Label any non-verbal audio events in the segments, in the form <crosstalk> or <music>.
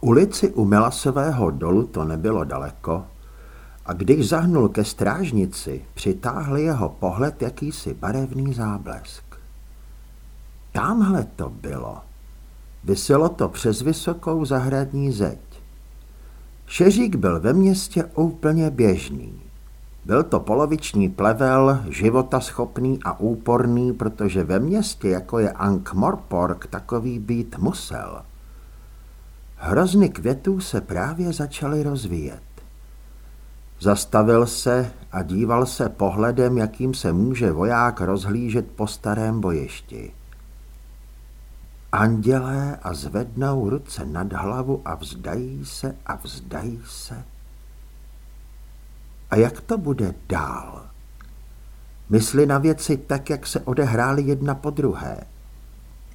ulici u Melasového dolu to nebylo daleko a když zahnul ke strážnici, přitáhl jeho pohled jakýsi barevný záblesk. Tamhle to bylo. Vyselo to přes vysokou zahradní zeď. Šeřík byl ve městě úplně běžný. Byl to poloviční plevel, života schopný a úporný, protože ve městě, jako je Ankh-Morpork, takový být musel. Hrozny květů se právě začaly rozvíjet. Zastavil se a díval se pohledem, jakým se může voják rozhlížet po starém bojišti. Andělé a zvednou ruce nad hlavu a vzdají se a vzdají se. A jak to bude dál? Mysli na věci tak, jak se odehrály jedna po druhé.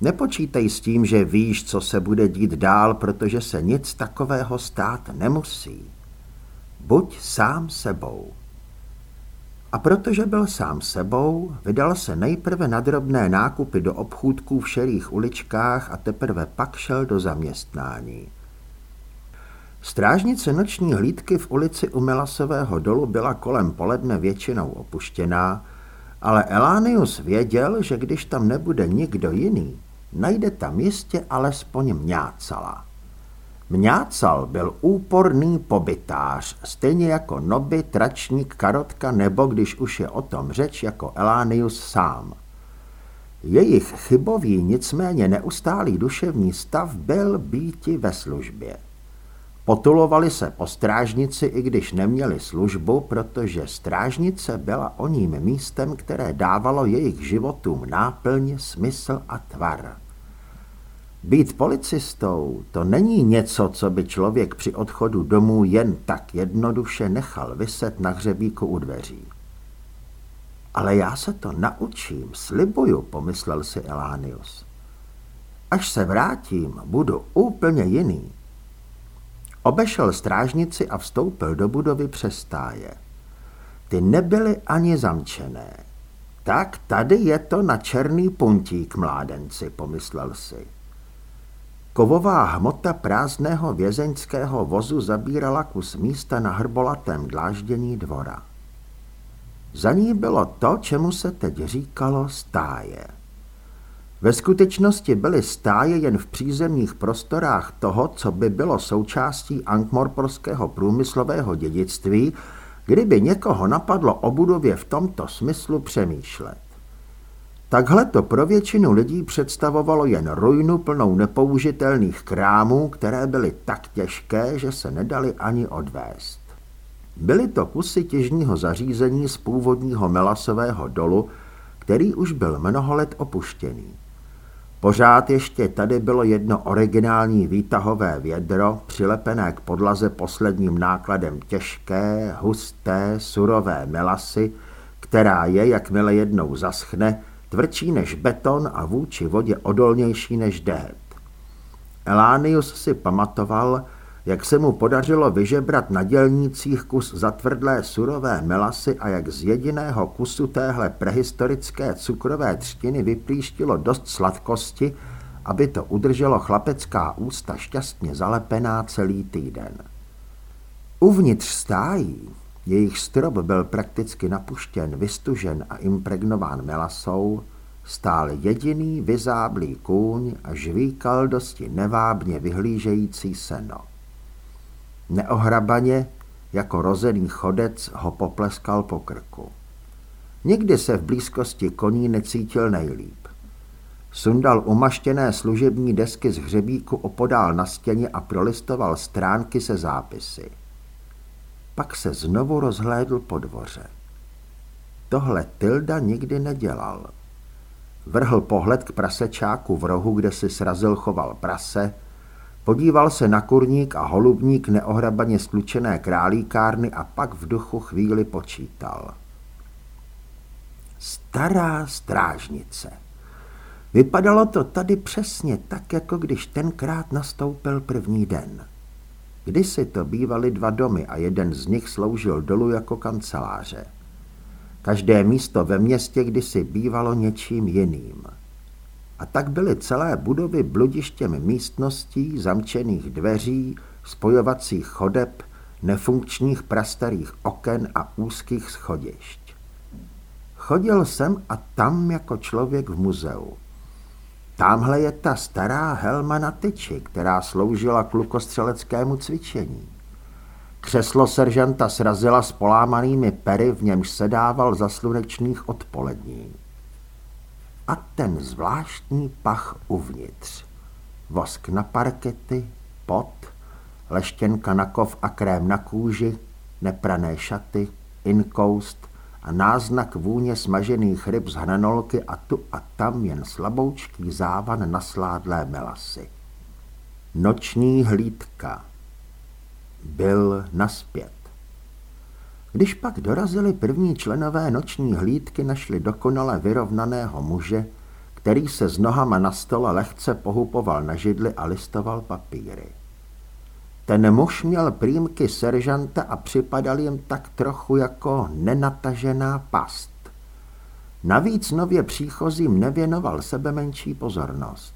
Nepočítej s tím, že víš, co se bude dít dál, protože se nic takového stát nemusí. Buď sám sebou. A protože byl sám sebou, vydal se nejprve na drobné nákupy do obchůdků v šerých uličkách a teprve pak šel do zaměstnání. Strážnice noční hlídky v ulici u Melasového dolu byla kolem poledne většinou opuštěná, ale Elánius věděl, že když tam nebude nikdo jiný, najde tam jistě alespoň mňácala. Mňácal byl úporný pobytář, stejně jako Noby, Tračník, Karotka nebo, když už je o tom řeč, jako Elánius sám. Jejich chybový, nicméně neustálý duševní stav byl býti ve službě. Potulovali se po strážnici, i když neměli službu, protože strážnice byla o ním místem, které dávalo jejich životům náplň, smysl a tvar. Být policistou to není něco, co by člověk při odchodu domů jen tak jednoduše nechal vyset na hřebíku u dveří. Ale já se to naučím, slibuju, pomyslel si Elánius. Až se vrátím, budu úplně jiný. Obešel strážnici a vstoupil do budovy přes stáje. Ty nebyly ani zamčené. Tak tady je to na černý puntík, mládenci, pomyslel si. Kovová hmota prázdného vězeňského vozu zabírala kus místa na hrbolatém dláždění dvora. Za ní bylo to, čemu se teď říkalo stáje. Ve skutečnosti byly stáje jen v přízemních prostorách toho, co by bylo součástí ankmorporského průmyslového dědictví, kdyby někoho napadlo o budově v tomto smyslu přemýšlet. Takhle to pro většinu lidí představovalo jen ruinu plnou nepoužitelných krámů, které byly tak těžké, že se nedali ani odvést. Byly to kusy těžního zařízení z původního melasového dolu, který už byl mnoho let opuštěný. Pořád ještě tady bylo jedno originální výtahové vědro, přilepené k podlaze posledním nákladem těžké, husté, surové melasy, která je, jakmile jednou zaschne, tvrdší než beton a vůči vodě odolnější než dehet. Elánius si pamatoval, jak se mu podařilo vyžebrat na dělnících kus zatvrdlé surové melasy a jak z jediného kusu téhle prehistorické cukrové třtiny vyplíštilo dost sladkosti, aby to udrželo chlapecká ústa šťastně zalepená celý týden. Uvnitř stájí, jejich strop byl prakticky napuštěn, vystužen a impregnován melasou, stál jediný vyzáblý kůň a žvíkal dosti nevábně vyhlížející seno. Neohrabaně, jako rozený chodec, ho popleskal po krku. Nikdy se v blízkosti koní necítil nejlíp. Sundal umaštěné služební desky z hřebíku opodál na stěně a prolistoval stránky se zápisy. Pak se znovu rozhlédl po dvoře. Tohle Tilda nikdy nedělal. Vrhl pohled k prasečáku v rohu, kde si srazil choval prase, podíval se na kurník a holubník neohrabaně sklučené králíkárny a pak v duchu chvíli počítal. Stará strážnice. Vypadalo to tady přesně tak, jako když tenkrát nastoupil první den. Kdysi to bývaly dva domy a jeden z nich sloužil dolů jako kanceláře. Každé místo ve městě kdysi bývalo něčím jiným. A tak byly celé budovy bludištěm místností, zamčených dveří, spojovacích chodeb, nefunkčních prastarých oken a úzkých schodišť. Chodil jsem a tam jako člověk v muzeu. Tamhle je ta stará helma na tyči, která sloužila k lukostřeleckému cvičení. Křeslo seržanta srazila s polámanými pery, v němž sedával za slunečných odpolední. A ten zvláštní pach uvnitř. Vosk na parkety, pot, leštěnka na kov a krém na kůži, neprané šaty, inkoust a náznak vůně smažených ryb z hranolky a tu a tam jen slaboučký závan nasládlé melasy. Noční hlídka. Byl naspět. Když pak dorazili první členové noční hlídky, našli dokonale vyrovnaného muže, který se s nohama na stole lehce pohupoval na židli a listoval papíry. Ten muž měl prýmky seržanta a připadal jim tak trochu jako nenatažená past. Navíc nově příchozím nevěnoval sebe menší pozornost.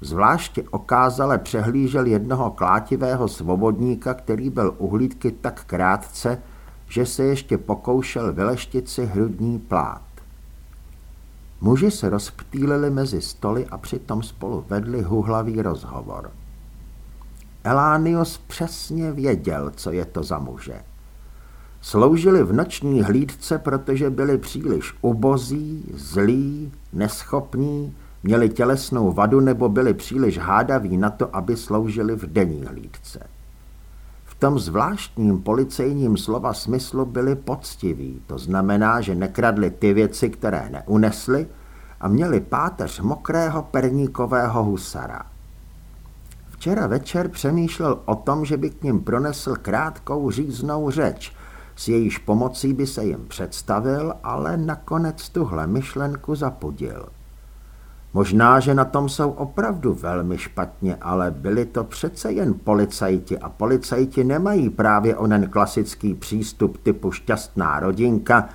Zvláště okázale přehlížel jednoho klátivého svobodníka, který byl uhlídky tak krátce, že se ještě pokoušel vyleštit si hrudní plát. Muži se rozptýlili mezi stoly a přitom spolu vedli huhlavý rozhovor. Elánius přesně věděl, co je to za muže. Sloužili v noční hlídce, protože byli příliš ubozí, zlí, neschopní, měli tělesnou vadu nebo byli příliš hádaví na to, aby sloužili v denní hlídce. Tom zvláštním policejním slova smyslu byli poctiví, to znamená, že nekradli ty věci, které neunesli a měli páteř mokrého perníkového husara. Včera večer přemýšlel o tom, že by k ním pronesl krátkou říznou řeč, s jejíž pomocí by se jim představil, ale nakonec tuhle myšlenku zapudil. Možná, že na tom jsou opravdu velmi špatně, ale byli to přece jen policajti a policajti nemají právě onen klasický přístup typu šťastná rodinka.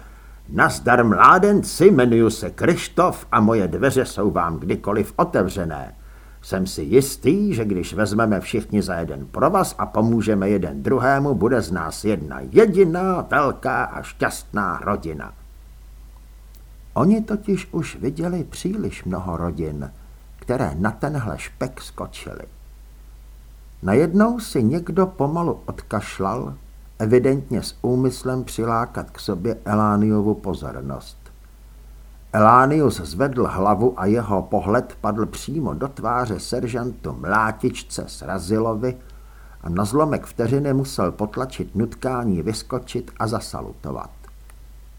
Nazdar mládenci, jmenuji se Krištof a moje dveře jsou vám kdykoliv otevřené. Jsem si jistý, že když vezmeme všichni za jeden provaz a pomůžeme jeden druhému, bude z nás jedna jediná, velká a šťastná rodina. Oni totiž už viděli příliš mnoho rodin, které na tenhle špek skočily. Najednou si někdo pomalu odkašlal, evidentně s úmyslem přilákat k sobě Elániovu pozornost. Elánius zvedl hlavu a jeho pohled padl přímo do tváře seržantu Mlátičce Srazilovi a na zlomek vteřiny musel potlačit nutkání vyskočit a zasalutovat.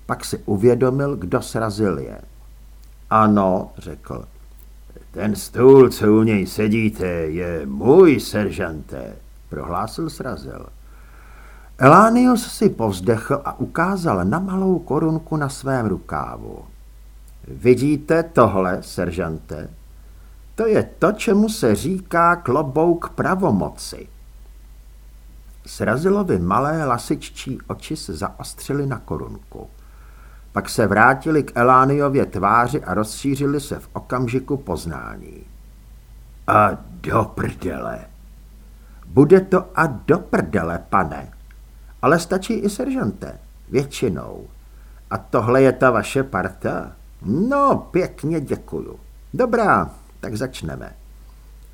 Pak si uvědomil, kdo srazil je. Ano, řekl. Ten stůl, co u něj sedíte, je můj, seržante, prohlásil srazil. Elánius si povzdechl a ukázal na malou korunku na svém rukávu. Vidíte tohle, seržante? To je to, čemu se říká klobouk pravomoci. Srazilovi malé lasiččí oči se zaostřily na korunku. Pak se vrátili k Elániově tváři a rozšířili se v okamžiku poznání. A do prdele. Bude to a do prdele, pane. Ale stačí i seržante. Většinou. A tohle je ta vaše parta? No, pěkně děkuju. Dobrá, tak začneme.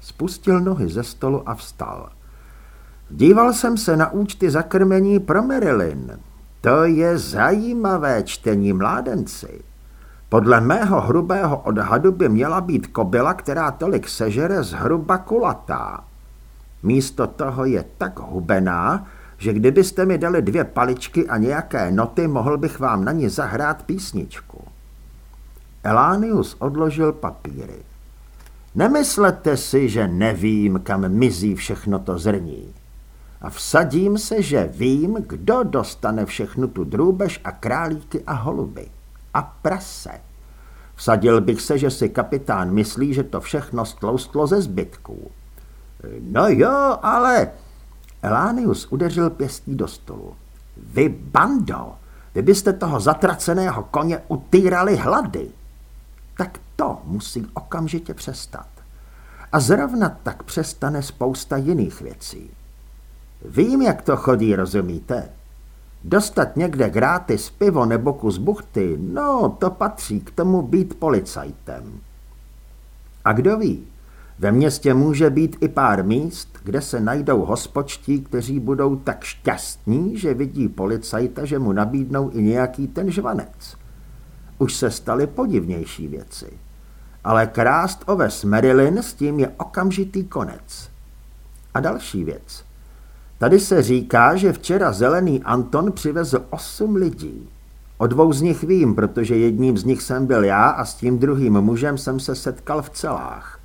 Spustil nohy ze stolu a vstal. Díval jsem se na účty za krmení pro Marilyn. To je zajímavé čtení mládenci. Podle mého hrubého odhadu by měla být kobila, která tolik sežere, zhruba kulatá. Místo toho je tak hubená, že kdybyste mi dali dvě paličky a nějaké noty, mohl bych vám na ní zahrát písničku. Elánius odložil papíry. Nemyslete si, že nevím, kam mizí všechno to zrní. A vsadím se, že vím, kdo dostane všechnu tu drůbež a králíky a holuby. A prase. Vsadil bych se, že si kapitán myslí, že to všechno stloustlo ze zbytků. No jo, ale... Elánius udeřil pěstí do stolu. Vy bando, vy byste toho zatraceného koně utýrali hlady. Tak to musí okamžitě přestat. A zrovna tak přestane spousta jiných věcí. Vím, jak to chodí, rozumíte? Dostat někde gratis pivo nebo kus buchty, no to patří k tomu být policajtem. A kdo ví, ve městě může být i pár míst, kde se najdou hospočtí, kteří budou tak šťastní, že vidí policajta, že mu nabídnou i nějaký ten žvanec. Už se staly podivnější věci. Ale krást oves Marilyn s tím je okamžitý konec. A další věc. Tady se říká, že včera zelený Anton přivezl osm lidí. O dvou z nich vím, protože jedním z nich jsem byl já a s tím druhým mužem jsem se setkal v celách.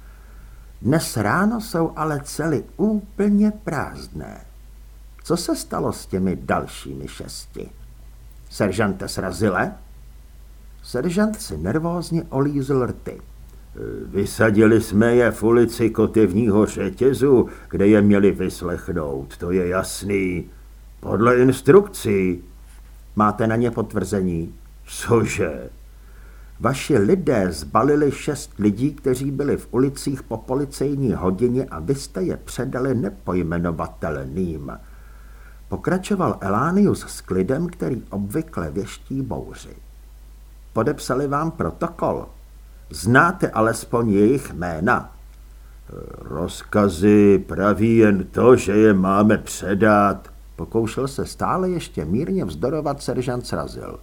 Dnes ráno jsou ale cely úplně prázdné. Co se stalo s těmi dalšími šesti? Seržante srazile? Seržant si nervózně olízl rty. Vysadili jsme je v ulici kotevního řetězu, kde je měli vyslechnout, to je jasný. Podle instrukcí. Máte na ně potvrzení? Cože? Vaši lidé zbalili šest lidí, kteří byli v ulicích po policejní hodině a vy jste je předali nepojmenovatelným. Pokračoval Elánius s klidem, který obvykle věští bouři. Podepsali vám protokol. Znáte alespoň jejich jména. Rozkazy praví jen to, že je máme předat. Pokoušel se stále ještě mírně vzdorovat seržant Srazil.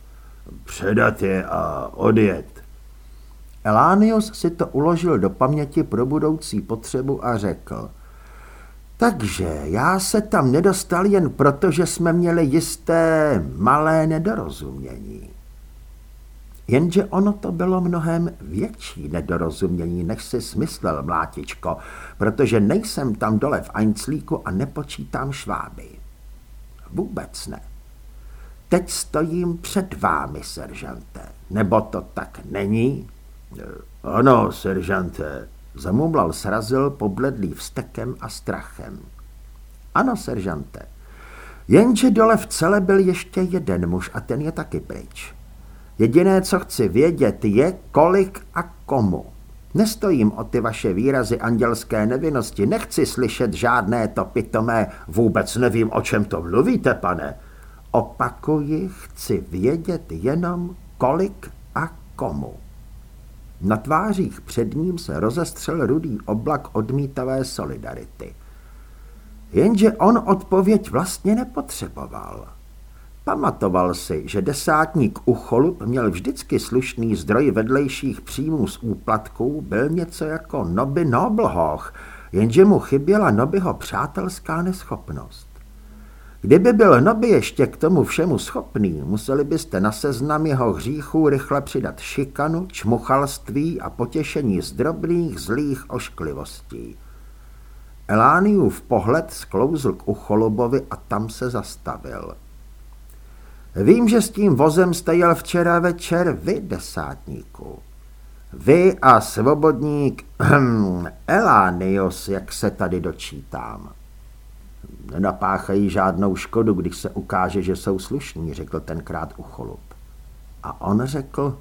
Předat je a odjet. Elánius si to uložil do paměti pro budoucí potřebu a řekl. Takže já se tam nedostal jen proto, že jsme měli jisté malé nedorozumění. Jenže ono to bylo mnohem větší nedorozumění, než si smyslel, mlátičko, protože nejsem tam dole v Einzlíku a nepočítám šváby. Vůbec ne. Teď stojím před vámi, seržante. Nebo to tak není? Ano, seržante, zamumlal srazil pobledlý vstekem a strachem. Ano, seržante. Jenže dole v celé byl ještě jeden muž a ten je taky pryč. Jediné, co chci vědět, je, kolik a komu. Nestojím o ty vaše výrazy andělské nevinnosti, nechci slyšet žádné to pitomé, vůbec nevím, o čem to mluvíte, pane. Opakuji, chci vědět jenom, kolik a komu. Na tvářích před ním se rozestřel rudý oblak odmítavé solidarity. Jenže on odpověď vlastně nepotřeboval. Pamatoval si, že desátník Ucholup měl vždycky slušný zdroj vedlejších příjmů z úplatků, byl něco jako Noby Noblhoch, jenže mu chyběla Nobyho přátelská neschopnost. Kdyby byl Noby ještě k tomu všemu schopný, museli byste na seznam jeho hříchů rychle přidat šikanu, čmuchalství a potěšení z drobných zlých ošklivostí. Elániův pohled sklouzl k Ucholubovi a tam se zastavil. Vím, že s tím vozem jste jel včera večer vy, desátníku. Vy a svobodník <clears throat> Elánios, jak se tady dočítám. Nenapáchají žádnou škodu, když se ukáže, že jsou slušní, řekl tenkrát ucholup. A on řekl,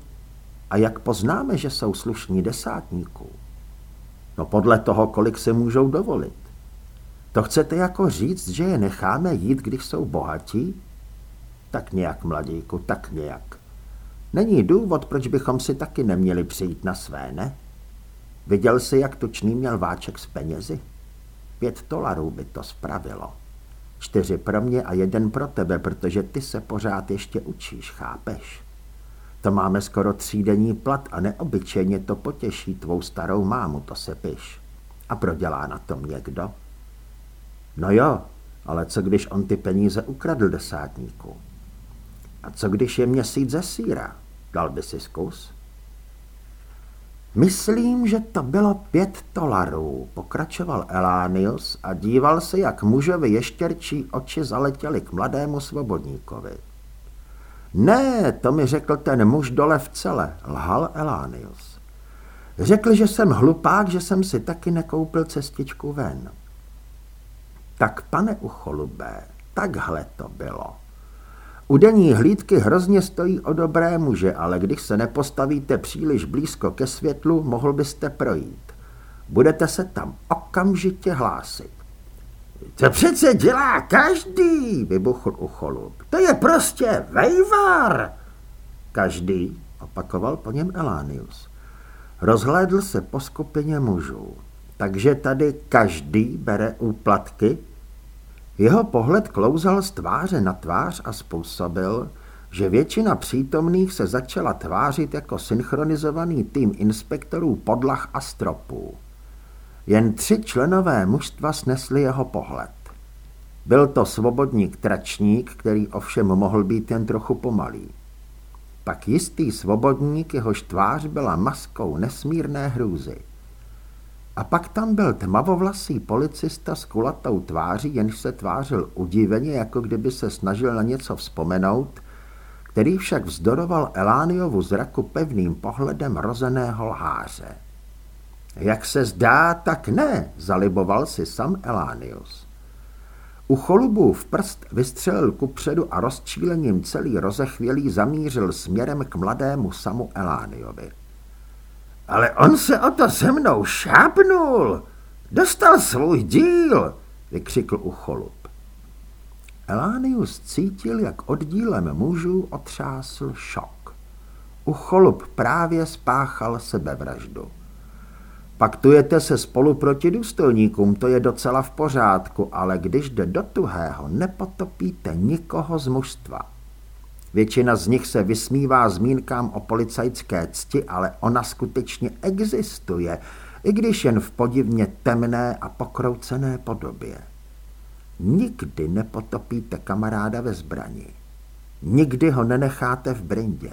a jak poznáme, že jsou slušní desátníků? No podle toho, kolik se můžou dovolit. To chcete jako říct, že je necháme jít, když jsou bohatí? Tak nějak, mladíku, tak nějak. Není důvod, proč bychom si taky neměli přijít na své, ne? Viděl jsi, jak tučný měl váček s penězi? Pět dolarů by to spravilo. Čtyři pro mě a jeden pro tebe, protože ty se pořád ještě učíš, chápeš? To máme skoro třídenní plat a neobyčejně to potěší tvou starou mámu, to se piš. A prodělá na tom někdo? No jo, ale co když on ty peníze ukradl desátníku? A co když je měsíc ze síra? Dal by si zkus? Myslím, že to bylo pět dolarů, pokračoval Elánius a díval se, jak mužovi ještěrčí oči zaletěly k mladému svobodníkovi. Ne, to mi řekl ten muž dole v cele, lhal Elánius. Řekl, že jsem hlupák, že jsem si taky nekoupil cestičku ven. Tak pane ucholubé, takhle to bylo. U denní hlídky hrozně stojí o dobré muže, ale když se nepostavíte příliš blízko ke světlu, mohl byste projít. Budete se tam okamžitě hlásit. To přece dělá každý, vybuchl ucholup. To je prostě vejvar. Každý, opakoval po něm Elánius. Rozhlédl se po skupině mužů. Takže tady každý bere úplatky? Jeho pohled klouzal z tváře na tvář a způsobil, že většina přítomných se začala tvářit jako synchronizovaný tým inspektorů podlah a stropů. Jen tři členové mužstva snesli jeho pohled. Byl to svobodník tračník, který ovšem mohl být jen trochu pomalý. Pak jistý svobodník, jehož tvář byla maskou nesmírné hrůzy. A pak tam byl tmavovlasý policista s kulatou tváří, jenž se tvářil udiveně, jako kdyby se snažil na něco vzpomenout, který však vzdoroval Elániovu zraku pevným pohledem rozeného lháře. Jak se zdá, tak ne, zaliboval si sam Elánius. U v prst vystřelil kupředu a rozčílením celý rozechvělý zamířil směrem k mladému samu Elániovi. Ale on se o to se mnou šápnul. Dostal svůj díl, vykřikl ucholup. Elánius cítil, jak oddílem mužů otřásl šok. Ucholup právě spáchal sebevraždu. Paktujete se spolu proti důstojníkům, to je docela v pořádku, ale když jde do tuhého, nepotopíte nikoho z mužstva. Většina z nich se vysmívá zmínkám o policajské cti, ale ona skutečně existuje, i když jen v podivně temné a pokroucené podobě. Nikdy nepotopíte kamaráda ve zbrani. Nikdy ho nenecháte v brindě.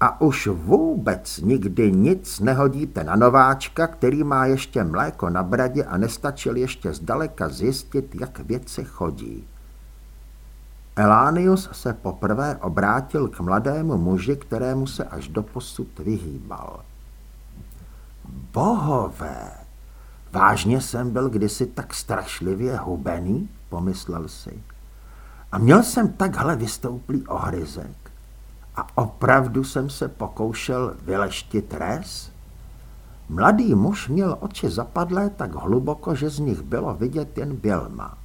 A už vůbec nikdy nic nehodíte na nováčka, který má ještě mléko na bradě a nestačil ještě zdaleka zjistit, jak věci chodí. Elánius se poprvé obrátil k mladému muži, kterému se až doposud vyhýbal. Bohové, vážně jsem byl kdysi tak strašlivě hubený, pomyslel si. A měl jsem takhle vystouplý ohryzek. A opravdu jsem se pokoušel vyleštit res? Mladý muž měl oči zapadlé tak hluboko, že z nich bylo vidět jen bělma.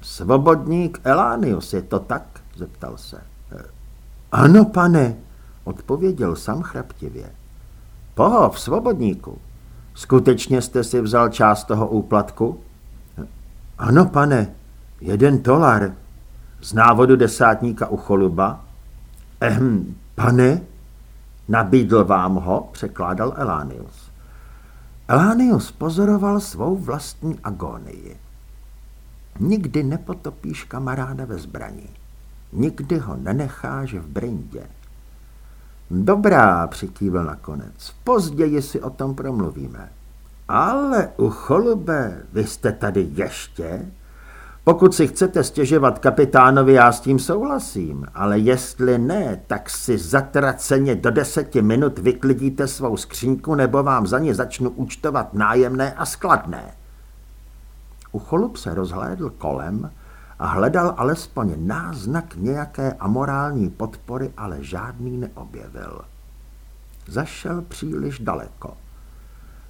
Svobodník Elánius, je to tak? zeptal se. Ano, pane, odpověděl sam chraptivě. Pohov, svobodníku, skutečně jste si vzal část toho úplatku? Ano, pane, jeden tolar. Z návodu desátníka u choluba? Ehm, pane, nabídl vám ho, překládal Elánius. Elánius pozoroval svou vlastní agonii. Nikdy nepotopíš kamaráda ve zbraní. Nikdy ho nenecháš v brindě. Dobrá, přikývil nakonec. Později si o tom promluvíme. Ale u cholube, vy jste tady ještě? Pokud si chcete stěžovat kapitánovi, já s tím souhlasím, ale jestli ne, tak si zatraceně do deseti minut vyklidíte svou skřínku, nebo vám za ně začnu účtovat nájemné a skladné. Ucholup se rozhlédl kolem a hledal alespoň náznak nějaké amorální podpory, ale žádný neobjevil. Zašel příliš daleko.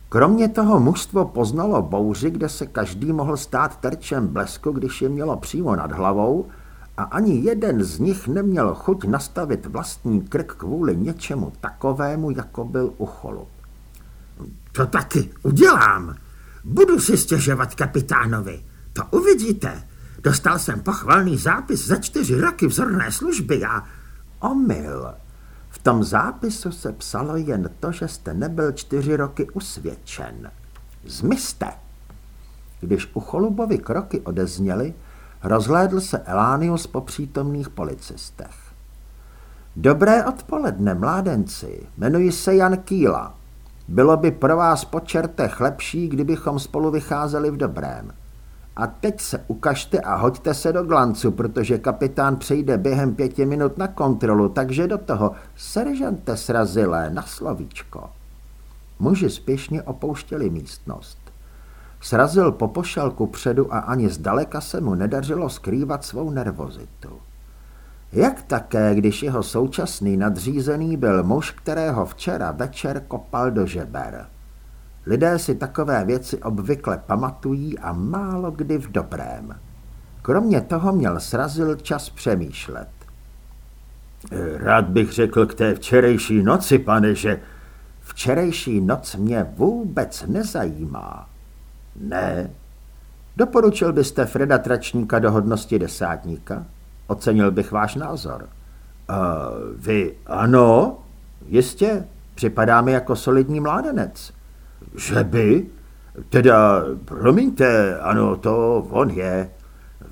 Kromě toho mužstvo poznalo bouři, kde se každý mohl stát terčem blesku, když je mělo přímo nad hlavou, a ani jeden z nich neměl chuť nastavit vlastní krk kvůli něčemu takovému, jako byl ucholup. To taky udělám, Budu si stěžovat kapitánovi. To uvidíte. Dostal jsem pochvalný zápis za čtyři roky vzorné služby a... Omyl. V tom zápisu se psalo jen to, že jste nebyl čtyři roky usvědčen. Zmizte. Když u Cholubovi kroky odezněly, rozhlédl se Elánius po přítomných policistech. Dobré odpoledne, mládenci. Jmenuji se Jan Kýla. Bylo by pro vás po čertech lepší, kdybychom spolu vycházeli v dobrém. A teď se ukažte a hoďte se do glancu, protože kapitán přejde během pěti minut na kontrolu, takže do toho seržante srazilé na slovíčko. Muži spěšně opouštěli místnost. Srazil popošel ku předu a ani zdaleka se mu nedařilo skrývat svou nervozitu. Jak také, když jeho současný nadřízený byl muž, kterého včera večer kopal do žeber. Lidé si takové věci obvykle pamatují a málo kdy v dobrém. Kromě toho měl srazil čas přemýšlet. Rád bych řekl k té včerejší noci, pane, že... Včerejší noc mě vůbec nezajímá. Ne. Doporučil byste Freda Tračníka do hodnosti desátníka? Ocenil bych váš názor. A vy ano? Jistě, připadá mi jako solidní mládenec. Že by? Teda, promiňte, ano, to on je.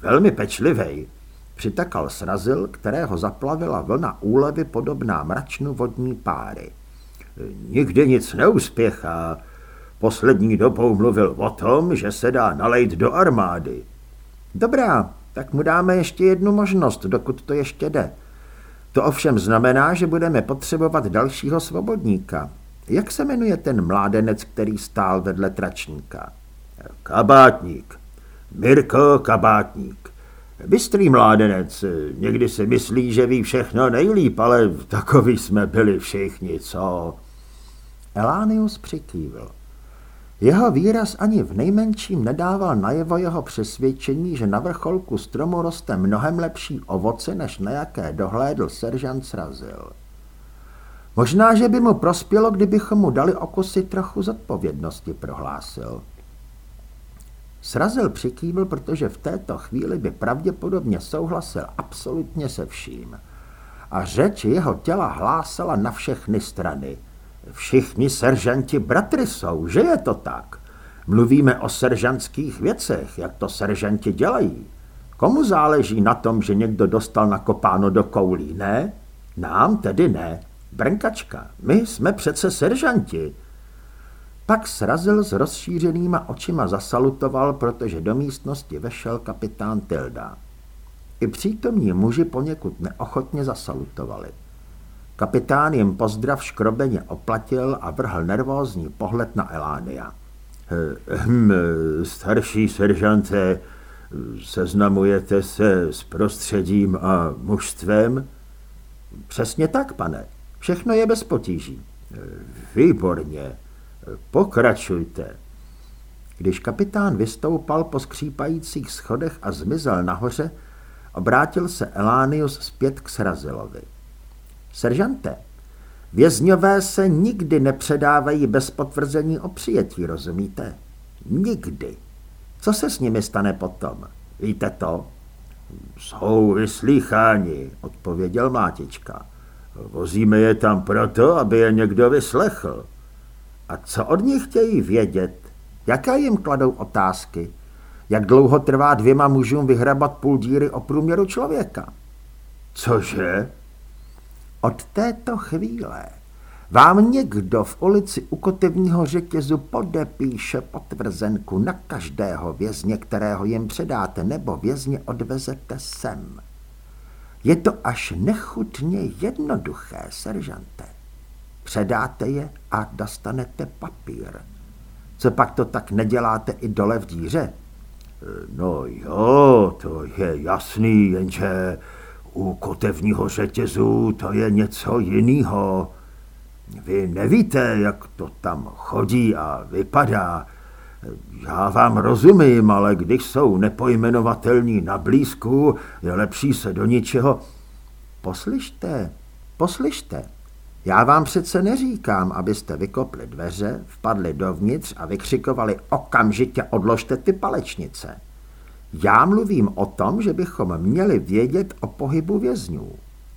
Velmi pečlivej. Přitakal srazil, kterého zaplavila vlna úlevy podobná mračnu vodní páry. Nikdy nic neuspěchá. Poslední dobou mluvil o tom, že se dá nalejt do armády. Dobrá, tak mu dáme ještě jednu možnost, dokud to ještě jde. To ovšem znamená, že budeme potřebovat dalšího svobodníka. Jak se jmenuje ten mládenec, který stál vedle tračníka? Kabátník. Mirko Kabátník. Bystrý mládenec, někdy si myslí, že ví všechno nejlíp, ale takový jsme byli všichni, co? Elánius přikývil. Jeho výraz ani v nejmenším nedával najevo jeho přesvědčení, že na vrcholku stromu roste mnohem lepší ovoce, než na jaké dohlédl seržant Srazil. Možná, že by mu prospělo, kdybychom mu dali okusy trochu zodpovědnosti, prohlásil. Srazil přikývil, protože v této chvíli by pravděpodobně souhlasil absolutně se vším. A řeč jeho těla hlásala na všechny strany – Všichni seržanti bratry jsou, že je to tak? Mluvíme o seržantských věcech, jak to seržanti dělají. Komu záleží na tom, že někdo dostal nakopáno do koulí, ne? Nám tedy ne. Brnkačka, my jsme přece seržanti. Pak srazil s rozšířenýma očima zasalutoval, protože do místnosti vešel kapitán Tilda. I přítomní muži poněkud neochotně zasalutovali. Kapitán jim pozdrav škrobeně oplatil a vrhl nervózní pohled na Elánia. Hm, starší seržante, seznamujete se s prostředím a mužstvem? Přesně tak, pane. Všechno je bez potíží. Výborně. Pokračujte. Když kapitán vystoupal po skřípajících schodech a zmizel nahoře, obrátil se Elánius zpět k Srazilovi. Seržante, vězňové se nikdy nepředávají bez potvrzení o přijetí, rozumíte? Nikdy. Co se s nimi stane potom? Víte to? Jsou vyslýcháni, odpověděl Mátička. Vozíme je tam proto, aby je někdo vyslechl. A co od nich chtějí vědět? Jaké jim kladou otázky? Jak dlouho trvá dvěma mužům vyhrabat půl díry o průměru člověka? Cože? Od této chvíle vám někdo v ulici u kotevního řetězu podepíše potvrzenku na každého vězně, kterého jim předáte, nebo vězně odvezete sem. Je to až nechutně jednoduché, seržante. Předáte je a dostanete papír. Co pak to tak neděláte i dole v díře? No jo, to je jasný, jenže u kotevního řetězu to je něco jiného. Vy nevíte, jak to tam chodí a vypadá. Já vám rozumím, ale když jsou nepojmenovatelní na blízku, je lepší se do ničeho... Poslyšte, poslyšte. Já vám přece neříkám, abyste vykopli dveře, vpadli dovnitř a vykřikovali okamžitě odložte ty palečnice. Já mluvím o tom, že bychom měli vědět o pohybu vězňů,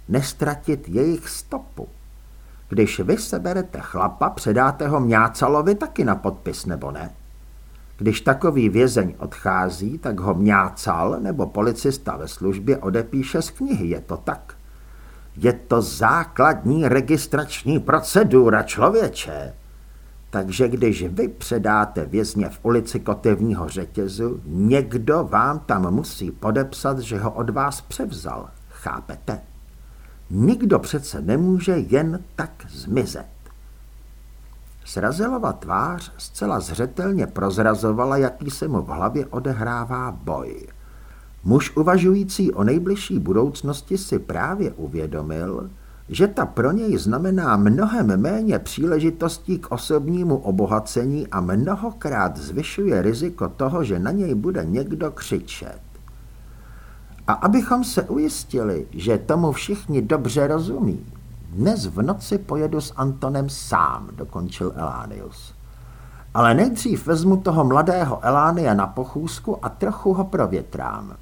nestratit jejich stopu. Když vy seberete chlapa, předáte ho mňácalovi taky na podpis, nebo ne? Když takový vězeň odchází, tak ho mňácal nebo policista ve službě odepíše z knihy, je to tak? Je to základní registrační procedura, člověče. Takže když vy předáte vězně v ulici Kotevního řetězu, někdo vám tam musí podepsat, že ho od vás převzal. Chápete? Nikdo přece nemůže jen tak zmizet. Srazelova tvář zcela zřetelně prozrazovala, jaký se mu v hlavě odehrává boj. Muž uvažující o nejbližší budoucnosti si právě uvědomil, že ta pro něj znamená mnohem méně příležitostí k osobnímu obohacení a mnohokrát zvyšuje riziko toho, že na něj bude někdo křičet. A abychom se ujistili, že tomu všichni dobře rozumí, dnes v noci pojedu s Antonem sám, dokončil Elánius. Ale nejdřív vezmu toho mladého Elánia na pochůzku a trochu ho provětrám.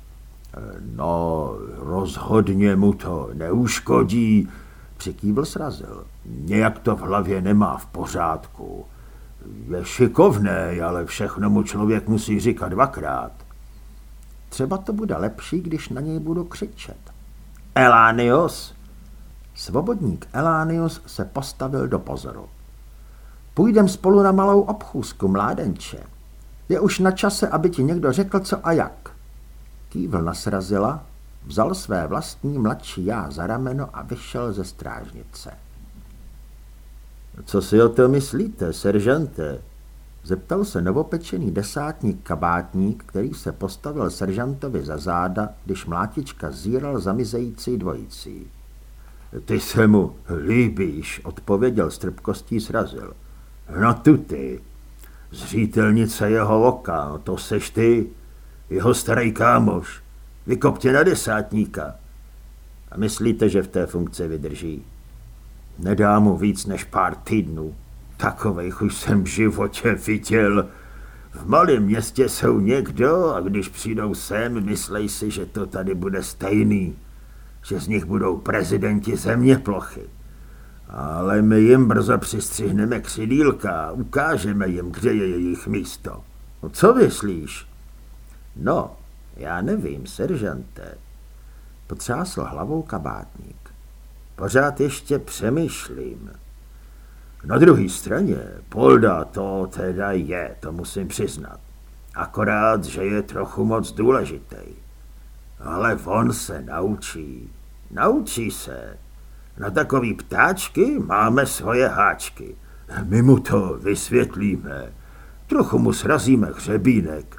No, rozhodně mu to neuškodí, přikývl srazil. Nějak to v hlavě nemá v pořádku. Je šikovný, ale všechno mu člověk musí říkat dvakrát. Třeba to bude lepší, když na něj budu křičet. Elánius! Svobodník Elánius se postavil do pozoru. Půjdem spolu na malou obchůzku, mládenče. Je už na čase, aby ti někdo řekl, co a jak. Kývl nasrazila, vzal své vlastní mladší já za rameno a vyšel ze strážnice. Co si o to myslíte, seržante? Zeptal se novopečený desátník kabátník, který se postavil seržantovi za záda, když mlátička zíral zamizející dvojicí. Ty se mu líbíš, odpověděl s trpkostí srazil. No tu ty, zřítelnice jeho oka, to seš ty, jeho starý kámoš, vykoptě na desátníka. A myslíte, že v té funkci vydrží? Nedá mu víc než pár týdnů. Takovejch už jsem v životě viděl. V malém městě jsou někdo a když přijdou sem, myslej si, že to tady bude stejný. Že z nich budou prezidenti země plochy. Ale my jim brzo přistřihneme křidílka a ukážeme jim, kde je jejich místo. No co myslíš? No, já nevím, seržante. Potřásl hlavou kabátník. Pořád ještě přemýšlím. Na druhé straně, Polda to teda je, to musím přiznat. Akorát, že je trochu moc důležitý. Ale on se naučí. Naučí se. Na takový ptáčky máme svoje háčky. My mu to vysvětlíme. Trochu mu srazíme hřebínek.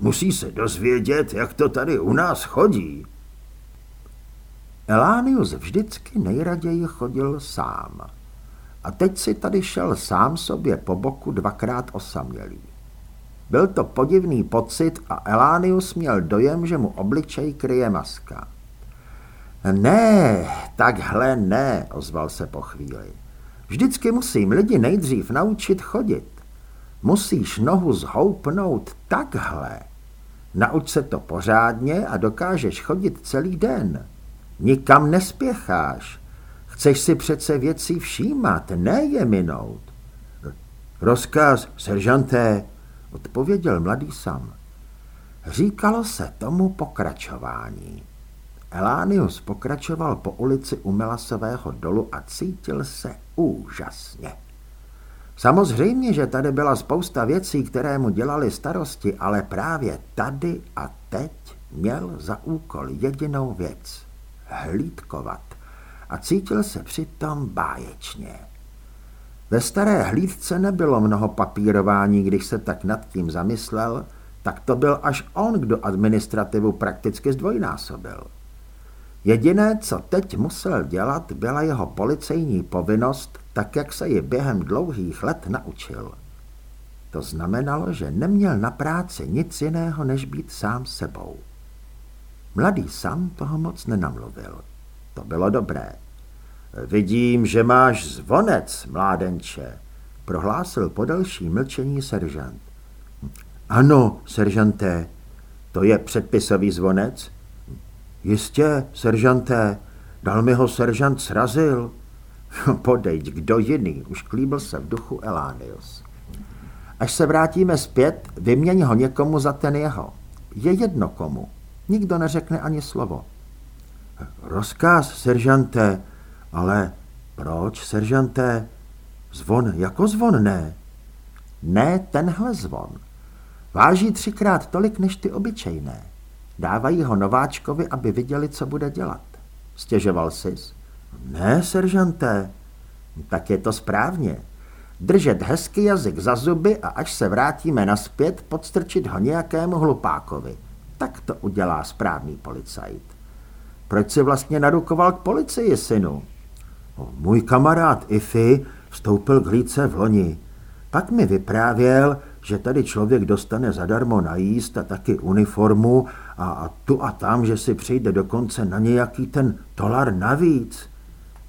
Musí se dozvědět, jak to tady u nás chodí. Elánius vždycky nejraději chodil sám. A teď si tady šel sám sobě po boku dvakrát osamělý. Byl to podivný pocit a Elánius měl dojem, že mu obličej kryje maska. Ne, takhle ne, ozval se po chvíli. Vždycky musím lidi nejdřív naučit chodit. Musíš nohu zhoupnout takhle. Nauč se to pořádně a dokážeš chodit celý den. Nikam nespěcháš. Chceš si přece věcí všímat, ne je minout. Rozkaz, seržanté, odpověděl mladý sam. Říkalo se tomu pokračování. Elánius pokračoval po ulici u Melasového dolu a cítil se úžasně. Samozřejmě, že tady byla spousta věcí, které mu dělali starosti, ale právě tady a teď měl za úkol jedinou věc – hlídkovat a cítil se přitom báječně. Ve staré hlídce nebylo mnoho papírování, když se tak nad tím zamyslel, tak to byl až on, kdo administrativu prakticky zdvojnásobil. Jediné, co teď musel dělat, byla jeho policejní povinnost, tak jak se ji během dlouhých let naučil. To znamenalo, že neměl na práci nic jiného, než být sám sebou. Mladý sam toho moc nenamluvil. To bylo dobré. Vidím, že máš zvonec, mládenče, prohlásil po delší mlčení seržant. Ano, seržanté, to je předpisový zvonec? Jistě, seržanté, dal mi ho seržant srazil. <laughs> Podejď, kdo jiný, už klíbil se v duchu Elánius. Až se vrátíme zpět, vyměň ho někomu za ten jeho. Je jedno komu. Nikdo neřekne ani slovo. Rozkaz, seržanté, ale proč, seržanté? Zvon jako zvon, ne? Ne tenhle zvon. Váží třikrát tolik než ty obyčejné. Dávají ho nováčkovi, aby viděli, co bude dělat. Stěžoval sis. Ne, seržanté. Tak je to správně. Držet hezký jazyk za zuby a až se vrátíme naspět, podstrčit ho nějakému hlupákovi. Tak to udělá správný policajt. Proč si vlastně narukoval k policii, synu? Můj kamarád Ify vstoupil k hlídce v loni. Pak mi vyprávěl, že tady člověk dostane zadarmo najíst a taky uniformu a, a tu a tam, že si přijde dokonce na nějaký ten tolar navíc.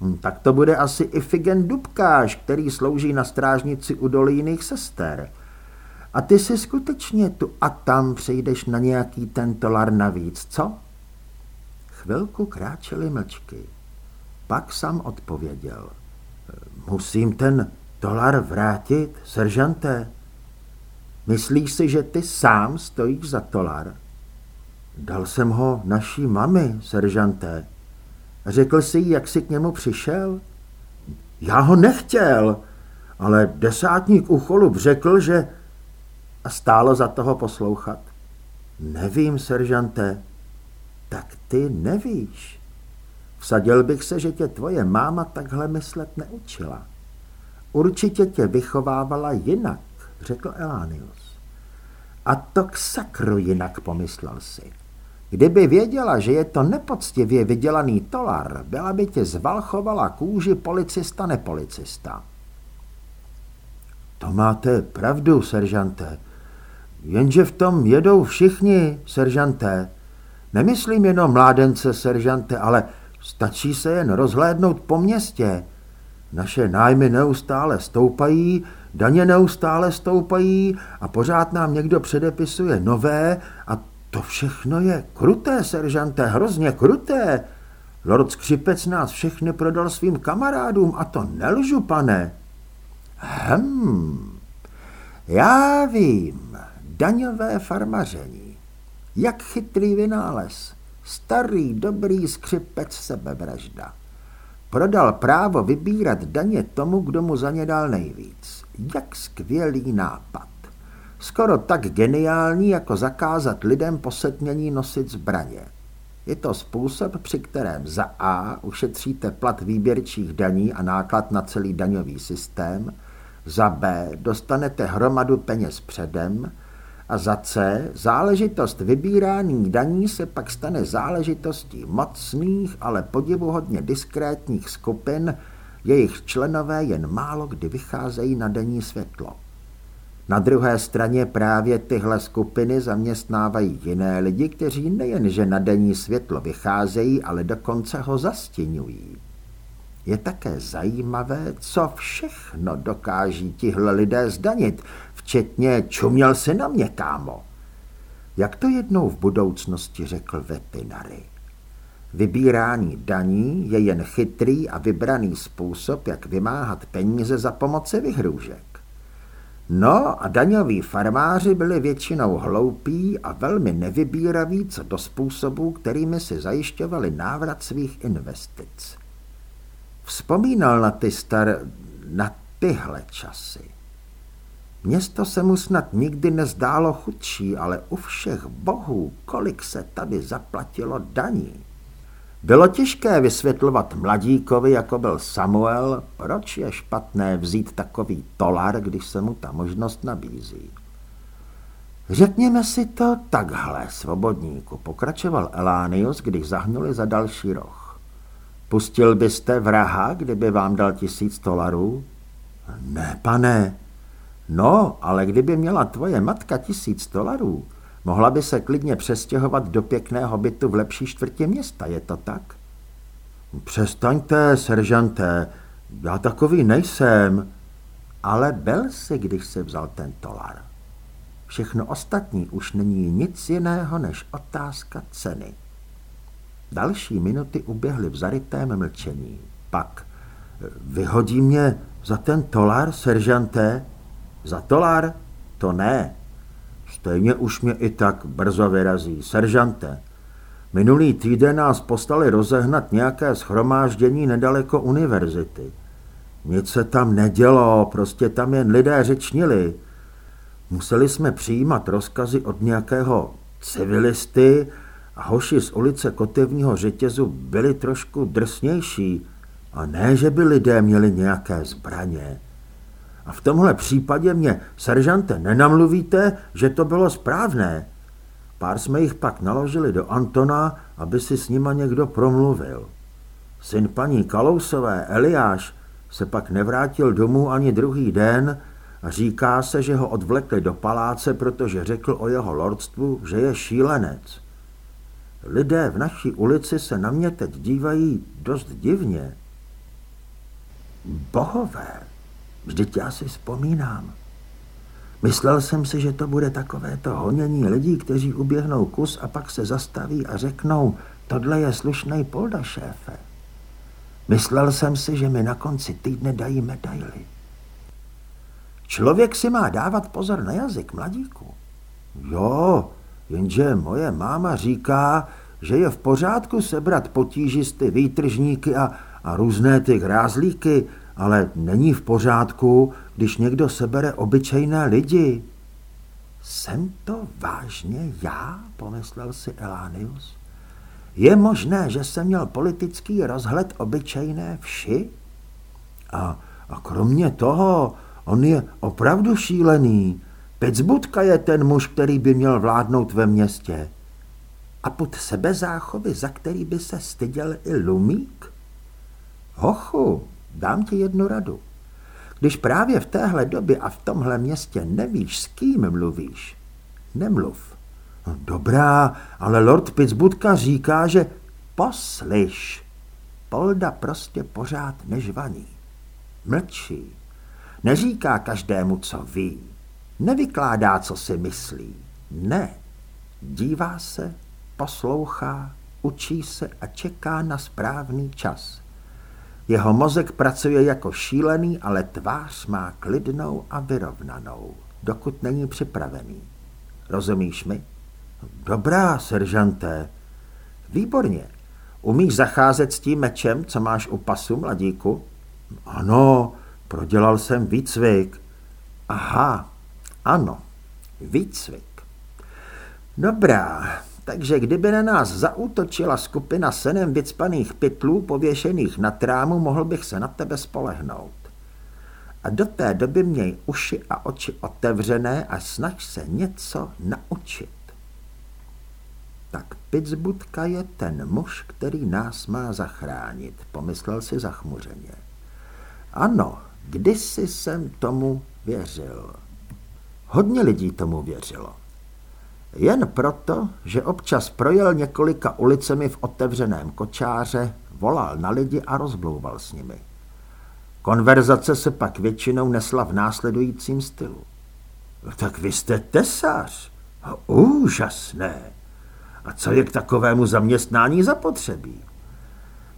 Hm, tak to bude asi i Figen Dubkáš, který slouží na strážnici u dolíných sester. A ty si skutečně tu a tam přijdeš na nějaký ten tolar navíc, co? Chvilku kráčely mlčky. Pak sam odpověděl. Musím ten tolar vrátit, seržante. Myslíš si, že ty sám stojíš za tolar? Dal jsem ho naší mami, seržanté. Řekl jsi jí, jak jsi k němu přišel? Já ho nechtěl, ale desátník u cholub řekl, že... A stálo za toho poslouchat? Nevím, seržanté. Tak ty nevíš. Vsadil bych se, že tě tvoje máma takhle myslet neučila. Určitě tě vychovávala jinak, řekl Elánius. A to k sakru jinak pomyslel si. Kdyby věděla, že je to nepoctivě vydělaný tolar, byla by tě zvalchovala kůži policista nepolicista. To máte pravdu, seržanté. Jenže v tom jedou všichni, seržanté. Nemyslím jenom mládence, seržante, ale stačí se jen rozhlédnout po městě. Naše nájmy neustále stoupají, daně neustále stoupají a pořád nám někdo předepisuje nové a to všechno je kruté, seržante, hrozně kruté. Lord Skřipec nás všechny prodal svým kamarádům a to nelžu, pane. Hm, já vím, daňové farmaření. Jak chytrý vynález. Starý, dobrý skřipec sebevražda. Prodal právo vybírat daně tomu, kdo mu za ně dal nejvíc. Jak skvělý nápad. Skoro tak geniální, jako zakázat lidem posetnění nosit zbraně. Je to způsob, při kterém za A ušetříte plat výběrčích daní a náklad na celý daňový systém, za B dostanete hromadu peněz předem a za C záležitost vybírání daní se pak stane záležitostí mocných, ale podivuhodně diskrétních skupin, jejich členové jen málo kdy vycházejí na denní světlo. Na druhé straně právě tyhle skupiny zaměstnávají jiné lidi, kteří nejenže na denní světlo vycházejí, ale dokonce ho zastěňují. Je také zajímavé, co všechno dokáží tihle lidé zdanit, včetně čuměl si na mě, kámo. Jak to jednou v budoucnosti řekl Vetinary. Vybírání daní je jen chytrý a vybraný způsob, jak vymáhat peníze za pomoci vyhrůžek. No a daňoví farmáři byli většinou hloupí a velmi nevybíraví co do způsobů, kterými si zajišťovali návrat svých investic. Vzpomínal na ty star... na tyhle časy. Město se mu snad nikdy nezdálo chudší, ale u všech bohů, kolik se tady zaplatilo daní. Bylo těžké vysvětlovat mladíkovi, jako byl Samuel, proč je špatné vzít takový tolar, když se mu ta možnost nabízí. Řekněme si to takhle, svobodníku, pokračoval Elánius, když zahnuli za další roh. Pustil byste vraha, kdyby vám dal tisíc dolarů? Ne, pane. No, ale kdyby měla tvoje matka tisíc dolarů, Mohla by se klidně přestěhovat do pěkného bytu v lepší čtvrtě města, je to tak? Přestaňte, seržanté, já takový nejsem. Ale byl si, když se vzal ten tolar. Všechno ostatní už není nic jiného než otázka ceny. Další minuty uběhly v zarytém mlčení. Pak, vyhodí mě za ten tolar, seržanté? Za tolar? To ne, Stejně už mě i tak brzo vyrazí. Seržante, minulý týden nás postali rozehnat nějaké schromáždění nedaleko univerzity. Nic se tam nedělo, prostě tam jen lidé řečnili. Museli jsme přijímat rozkazy od nějakého civilisty a hoši z ulice Kotevního řetězu byli trošku drsnější. A ne, že by lidé měli nějaké zbraně. A v tomhle případě mě, seržante, nenamluvíte, že to bylo správné. Pár jsme jich pak naložili do Antona, aby si s nima někdo promluvil. Syn paní Kalousové, Eliáš, se pak nevrátil domů ani druhý den a říká se, že ho odvlekli do paláce, protože řekl o jeho lordstvu, že je šílenec. Lidé v naší ulici se na mě teď dívají dost divně. Bohové, vždyť já si vzpomínám. Myslel jsem si, že to bude takové to honění lidí, kteří uběhnou kus a pak se zastaví a řeknou, tohle je slušný polda, šéfe. Myslel jsem si, že mi na konci týdne dají medaily. Člověk si má dávat pozor na jazyk, mladíku. Jo, jenže moje máma říká, že je v pořádku sebrat potížisty, výtržníky a, a různé ty grázlíky, ale není v pořádku, když někdo sebere obyčejné lidi. Jsem to vážně já, pomyslel si Elánius. Je možné, že jsem měl politický rozhled obyčejné vši? A, a kromě toho, on je opravdu šílený. Pecbudka je ten muž, který by měl vládnout ve městě. A pod sebezáchovy, za který by se styděl i Lumík? Hochu, dám ti jednu radu. Když právě v téhle době a v tomhle městě nevíš, s kým mluvíš, nemluv. No, dobrá, ale Lord Pittsburgha říká, že poslyš. Polda prostě pořád nežvaní. Mlčí. Neříká každému, co ví. Nevykládá, co si myslí. Ne. Dívá se, poslouchá, učí se a čeká na správný čas. Jeho mozek pracuje jako šílený, ale tvář má klidnou a vyrovnanou, dokud není připravený. Rozumíš mi? Dobrá, seržanté. Výborně. Umíš zacházet s tím mečem, co máš u pasu, mladíku? Ano, prodělal jsem výcvik. Aha, ano, výcvik. Dobrá, takže kdyby na nás zaútočila skupina senem vycpaných pytlů pověšených na trámu, mohl bych se na tebe spolehnout. A do té doby měj uši a oči otevřené a snaž se něco naučit. Tak Pittsburghka je ten muž, který nás má zachránit, pomyslel si zachmuřeně. Ano, kdysi jsem tomu věřil. Hodně lidí tomu věřilo. Jen proto, že občas projel několika ulicemi v otevřeném kočáře, volal na lidi a rozblouval s nimi. Konverzace se pak většinou nesla v následujícím stylu. Tak vy jste tesař. Úžasné. A co je k takovému zaměstnání zapotřebí?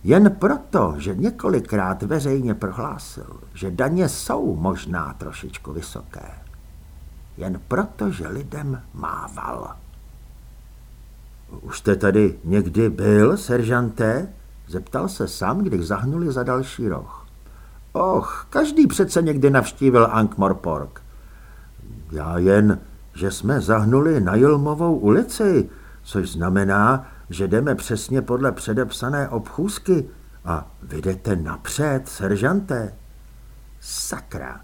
Jen proto, že několikrát veřejně prohlásil, že daně jsou možná trošičku vysoké jen proto, že lidem mával. Už jste tady někdy byl, seržanté? Zeptal se sám, když zahnuli za další roh. Och, každý přece někdy navštívil Ankh-Morpork. Já jen, že jsme zahnuli na Jilmovou ulici, což znamená, že jdeme přesně podle předepsané obchůzky a vydete napřed, seržanté. Sakra,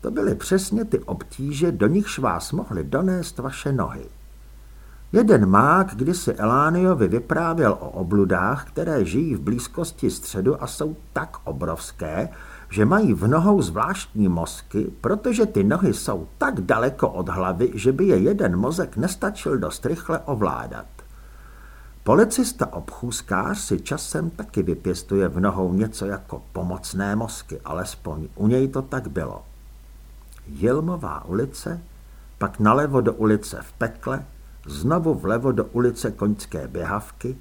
to byly přesně ty obtíže, do nichž vás mohly donést vaše nohy. Jeden mák kdysi Elániovi vyprávěl o obludách, které žijí v blízkosti středu a jsou tak obrovské, že mají v nohou zvláštní mozky, protože ty nohy jsou tak daleko od hlavy, že by je jeden mozek nestačil dost rychle ovládat. Policista obchůzkář si časem taky vypěstuje v nohou něco jako pomocné mozky, alespoň u něj to tak bylo. Jilmová ulice, pak nalevo do ulice v Pekle, znovu vlevo do ulice Koňské běhavky.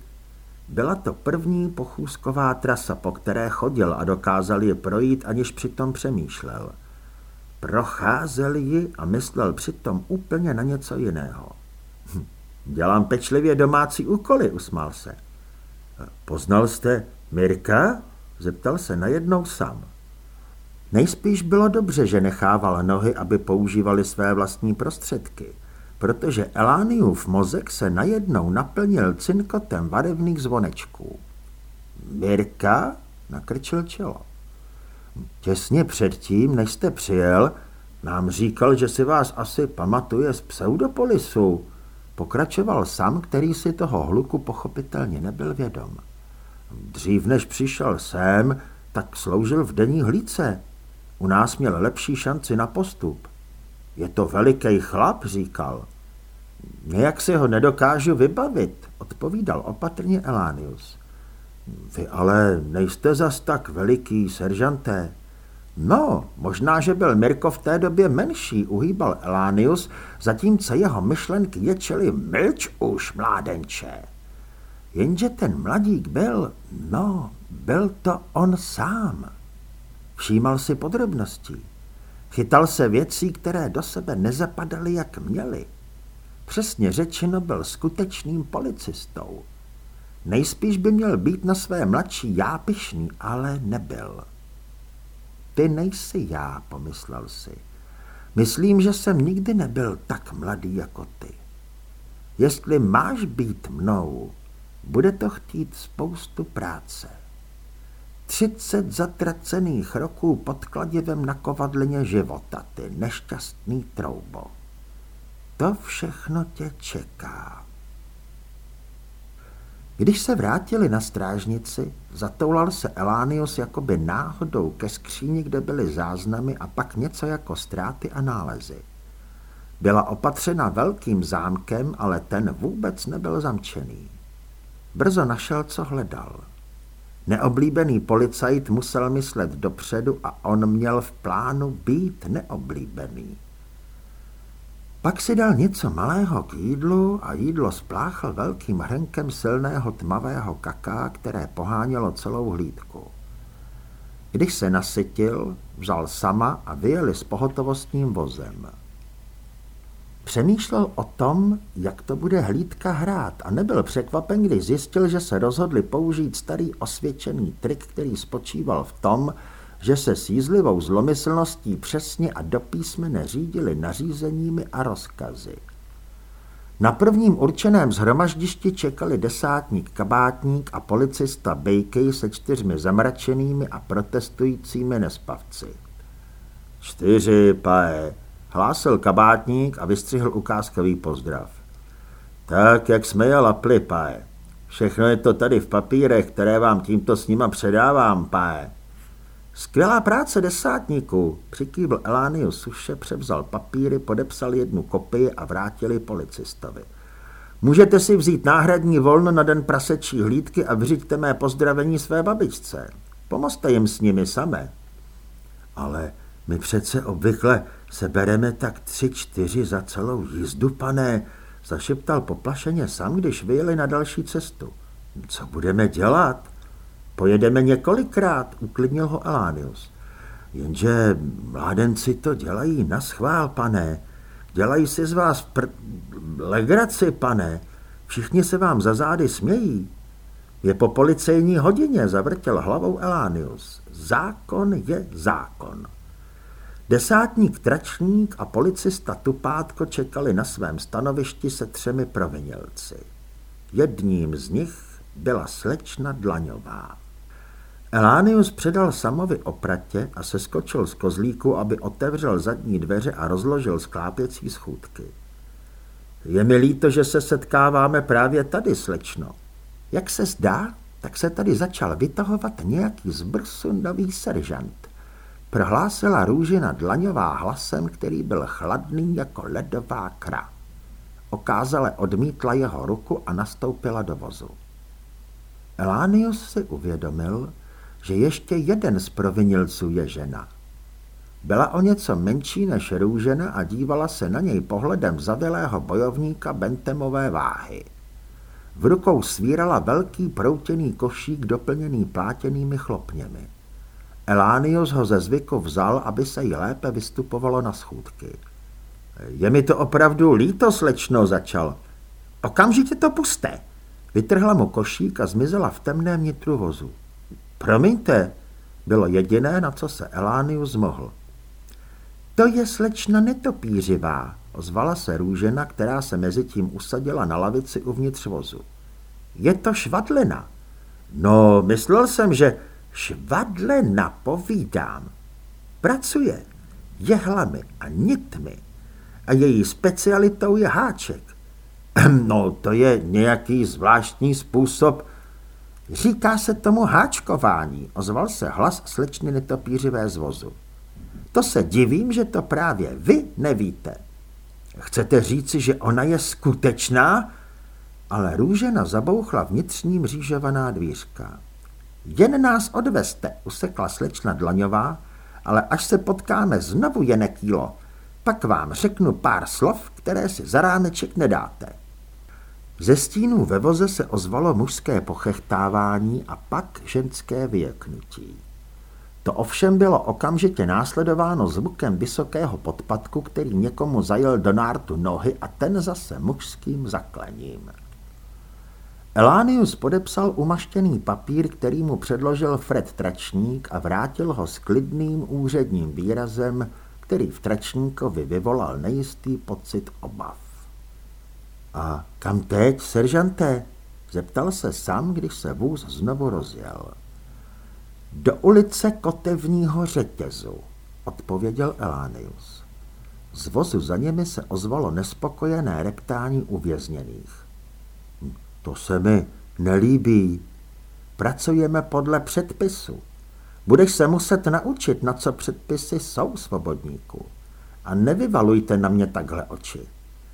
Byla to první pochůzková trasa, po které chodil a dokázal ji projít, aniž přitom přemýšlel. Procházel ji a myslel přitom úplně na něco jiného. Hm, dělám pečlivě domácí úkoly, usmál se. Poznal jste Mirka? Zeptal se najednou sám. Nejspíš bylo dobře, že nechával nohy, aby používali své vlastní prostředky, protože Elániův mozek se najednou naplnil cinkotem varevných zvonečků. Mirka nakrčil čelo. Těsně předtím, než jste přijel, nám říkal, že si vás asi pamatuje z pseudopolisu. Pokračoval sam, který si toho hluku pochopitelně nebyl vědom. Dřív než přišel sem, tak sloužil v denní hlíce. U nás měl lepší šanci na postup. Je to veliký chlap, říkal. Nějak si ho nedokážu vybavit, odpovídal opatrně Elánius. Vy ale nejste zas tak veliký, seržanté. No, možná, že byl Mirko v té době menší, uhýbal Elánius, zatímco jeho myšlenky ječely mlč už, mládenče. Jenže ten mladík byl, no, byl to on sám. Všímal si podrobností. Chytal se věcí, které do sebe nezapadaly, jak měly. Přesně řečeno byl skutečným policistou. Nejspíš by měl být na své mladší já pišný, ale nebyl. Ty nejsi já, pomyslel si. Myslím, že jsem nikdy nebyl tak mladý jako ty. Jestli máš být mnou, bude to chtít spoustu práce. Třicet zatracených roků pod kladivem na kovadlině života, ty nešťastný troubo. To všechno tě čeká. Když se vrátili na strážnici, zatoulal se Elánius jakoby náhodou ke skříni, kde byly záznamy a pak něco jako ztráty a nálezy. Byla opatřena velkým zámkem, ale ten vůbec nebyl zamčený. Brzo našel, co hledal. Neoblíbený policajt musel myslet dopředu a on měl v plánu být neoblíbený. Pak si dal něco malého k jídlu a jídlo spláchl velkým hrnkem silného tmavého kaká, které pohánělo celou hlídku. Když se nasytil, vzal sama a vyjeli s pohotovostním vozem. Přemýšlel o tom, jak to bude hlídka hrát a nebyl překvapen, když zjistil, že se rozhodli použít starý osvědčený trik, který spočíval v tom, že se s jízlivou zlomyslností přesně a do písmene řídili nařízeními a rozkazy. Na prvním určeném zhromaždišti čekali desátník kabátník a policista Bejkej se čtyřmi zamračenými a protestujícími nespavci. Čtyři, pae, hlásil kabátník a vystřihl ukázkový pozdrav. Tak, jak jsme je lapli, pae. Všechno je to tady v papírech, které vám tímto s nima předávám, pae. Skvělá práce desátníků, přikývl Elánius suše, převzal papíry, podepsal jednu kopii a vrátili policistovi. Můžete si vzít náhradní volno na den prasečí hlídky a vřiďte mé pozdravení své babičce. Pomozte jim s nimi samé. Ale my přece obvykle se bereme tak tři, čtyři za celou jízdu, pane, zašeptal poplašeně sam, když vyjeli na další cestu. Co budeme dělat? Pojedeme několikrát, uklidnil ho Elánius. Jenže mládenci to dělají na schvál, pane. Dělají si z vás pr... legraci, pane. Všichni se vám za zády smějí. Je po policejní hodině, zavrtěl hlavou Elánius. Zákon je zákon. Desátník Tračník a policista Tupátko čekali na svém stanovišti se třemi provinilci. Jedním z nich byla slečna Dlaňová. Elánius předal Samovi opratě a se skočil z kozlíku, aby otevřel zadní dveře a rozložil sklápěcí schůdky. Je mi líto, že se setkáváme právě tady, slečno. Jak se zdá, tak se tady začal vytahovat nějaký zbrsu nový seržant. Prohlásila růžina dlaňová hlasem, který byl chladný jako ledová kra. Okázale odmítla jeho ruku a nastoupila do vozu. Elánius si uvědomil, že ještě jeden z provinilců je žena. Byla o něco menší než růžena a dívala se na něj pohledem zavilého bojovníka bentemové váhy. V rukou svírala velký proutěný košík doplněný plátěnými chlopněmi. Elánius ho ze zvyku vzal, aby se jí lépe vystupovalo na schůdky. Je mi to opravdu líto, slečno, začal. Okamžitě to puste. Vytrhla mu košík a zmizela v temném nitru vozu. Promiňte, bylo jediné, na co se Elánius mohl. To je slečna netopířivá, ozvala se růžena, která se mezi tím usadila na lavici uvnitř vozu. Je to švadlena. No, myslel jsem, že švadlena, povídám. Pracuje jehlami a nitmi a její specialitou je háček. <clears throat> No, to je nějaký zvláštní způsob. Říká se tomu háčkování, ozval se hlas slečny netopířivé z vozu. To se divím, že to právě vy nevíte. Chcete říci, že ona je skutečná? Ale růžena zabouchla vnitřní mřížovaná dvířka. Jen nás odveste, usekla slečna Dlaňová, ale až se potkáme znovu, Jenekýlo, pak vám řeknu pár slov, které si za rámeček nedáte. Ze stínů ve voze se ozvalo mužské pochechtávání a pak ženské vyjeknutí. To ovšem bylo okamžitě následováno zvukem vysokého podpadku, který někomu zajel do nártu nohy a ten zase mužským zaklením. Elánius podepsal umaštěný papír, který mu předložil Fred Tračník a vrátil ho s klidným úředním výrazem, který v Tračníkovi vyvolal nejistý pocit obav. A kam teď, seržante? Zeptal se sám, když se vůz znovu rozjel. Do ulice Kotevního řetězu, odpověděl Elánius. Z vozu za nimi se ozvalo nespokojené reptání uvězněných. To se mi nelíbí. Pracujeme podle předpisu. Budeš se muset naučit, na co předpisy jsou, svobodníku. A nevyvalujte na mě takhle oči.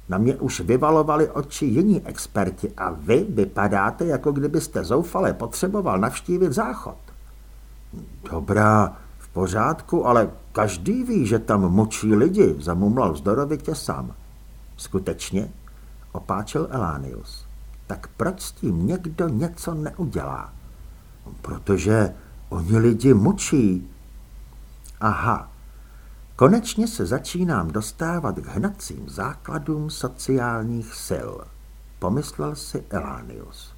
Na mě už vyvalovali oči jiní experti a vy vypadáte, jako kdybyste zoufale potřeboval navštívit záchod. Dobrá, v pořádku, ale každý ví, že tam močí lidi, zamumlal vzdorovitě sám. Skutečně? Opáčel Elánius tak proč s tím někdo něco neudělá? Protože oni lidi mučí. Aha, konečně se začínám dostávat k hnacím základům sociálních sil, pomyslel si Elánius.